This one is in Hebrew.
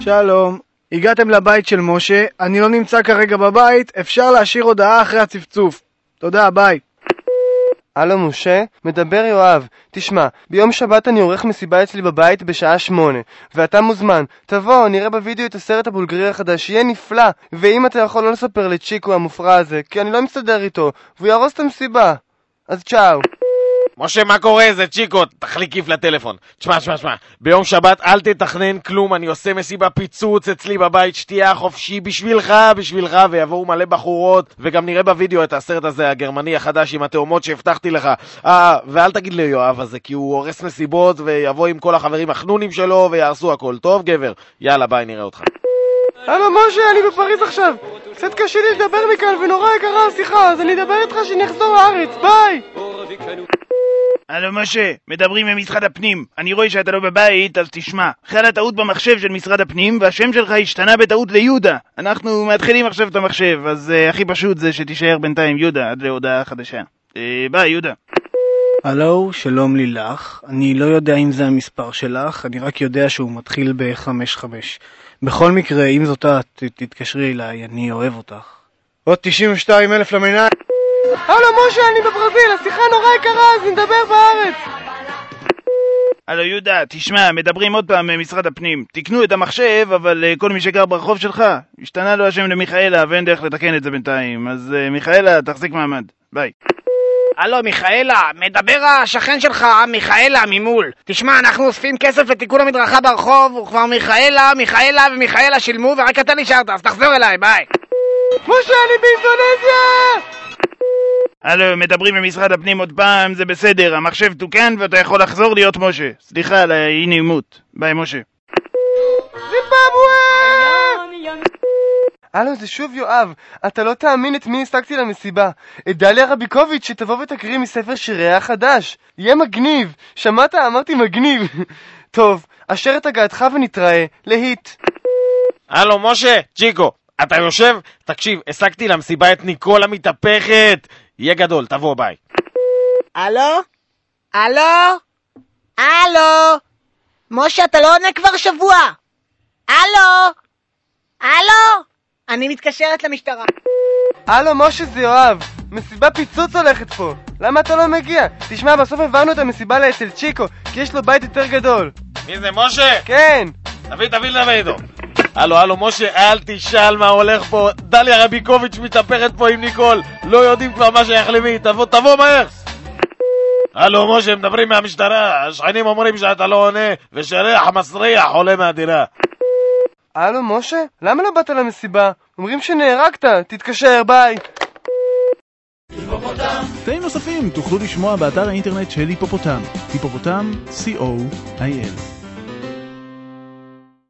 שלום, הגעתם לבית של משה, אני לא נמצא כרגע בבית, אפשר להשאיר הודעה אחרי הצפצוף. תודה, ביי. הלו משה, מדבר יואב. תשמע, ביום שבת אני עורך מסיבה אצלי בבית בשעה שמונה, ואתה מוזמן. תבוא, נראה בווידאו את הסרט הבולגרי החדש, יהיה נפלא. ואם אתה יכול לא לספר לצ'יקו המופרע הזה, כי אני לא מסתדר איתו, והוא יהרוס את המסיבה. אז צ'או. משה, מה קורה? זה צ'יקו, תחליק כיף לטלפון. תשמע, תשמע, תשמע, ביום שבת אל תתכנן כלום, אני עושה מסיבה פיצוץ אצלי בבית, שתייה חופשי בשבילך, בשבילך, ויבואו מלא בחורות, וגם נראה בווידאו את הסרט הזה, הגרמני החדש עם התאומות שהבטחתי לך. אה, ואל תגיד ליואב הזה, כי הוא הורס מסיבות, ויבוא עם כל החברים החנונים שלו, ויהרסו הכל. טוב, גבר? יאללה, ביי, נראה אותך. הלו משה, אני בפריז עכשיו. קצת קשה לי לדבר מכאן, ונורא יקרה השיחה, אז אני אדבר איתך כשאני אחזור לארץ, ביי! הלו משה, מדברים ממשרד הפנים. אני רואה שאתה לא בבית, אז תשמע. חלה טעות במחשב של משרד הפנים, והשם שלך השתנה בטעות ליהודה. אנחנו מתחילים עכשיו את המחשב, אז uh, הכי פשוט זה שתישאר בינתיים יהודה עד להודעה חדשה. Uh, ביי, יהודה. הלו, שלום לילך. אני לא יודע אם זה המספר שלך, אני רק יודע שהוא מתחיל ב-55. בכל מקרה, אם זאת את, תתקשרי אליי, אני אוהב אותך. עוד 92 אלף למנהל. הלו משה, אני בברזיל, השיחה נורא יקרה, אז נדבר בארץ! הלו יהודה, תשמע, מדברים עוד פעם ממשרד הפנים. תקנו את המחשב, אבל uh, כל מי שגר ברחוב שלך, השתנה לו השם למיכאלה, ואין דרך לתקן את זה בינתיים. אז uh, מיכאלה, תחזיק מעמד. ביי. הלו, מיכאלה, מדבר השכן שלך, מיכאלה, ממול. תשמע, אנחנו אוספים כסף לתיקון המדרכה ברחוב, וכבר מיכאלה, מיכאלה ומיכאלה שילמו, ורק אתה נשארת, אז תחזור אליי, ביי. משה, אני באינדונזיה! הלו, מדברים ממשרד הפנים עוד פעם, זה בסדר, המחשב תוקן ואתה יכול לחזור להיות משה. סליחה על האי נעימות. ביי, משה. זימבבואה! הלו, זה שוב יואב. אתה לא תאמין את מי השגתי למסיבה. את דליה רביקוביץ' שתבוא ותקריא מספר שיריה החדש. יהיה מגניב. שמעת? אמרתי מגניב. טוב, אשר את הגעתך ונתראה. להיט. הלו, משה, צ'יקו, אתה יושב? תקשיב, השגתי למסיבה את ניקול המתהפכת. יהיה גדול, תבוא, ביי. הלו? הלו? הלו? משה, אתה לא עונה כבר שבוע. הלו? הלו? אני מתקשרת למשטרה. הלו, משה זה יואב. מסיבה פיצוץ הולכת פה. למה אתה לא מגיע? תשמע, בסוף הבנו את המסיבה לאצל צ'יקו, כי יש לו בית יותר גדול. מי זה, משה? כן! תביא, תביא לדבר איתו. הלו, הלו, משה, אל תשאל מה הולך פה. דליה רביקוביץ' מתהפכת פה עם ניקול. לא יודעים כבר מה שייך למי. תבוא, תבוא מהר. הלו, משה, מדברים מהמשטרה. השכנים אומרים שאתה לא עונה, ושריח מסריח עולה מהדירה. הלו, משה? למה לא באת למסיבה? אומרים שנהרגת. תתקשר, ביי. קטעים נוספים תוכלו לשמוע באתר האינטרנט של היפופוטם, היפופוטם, co.il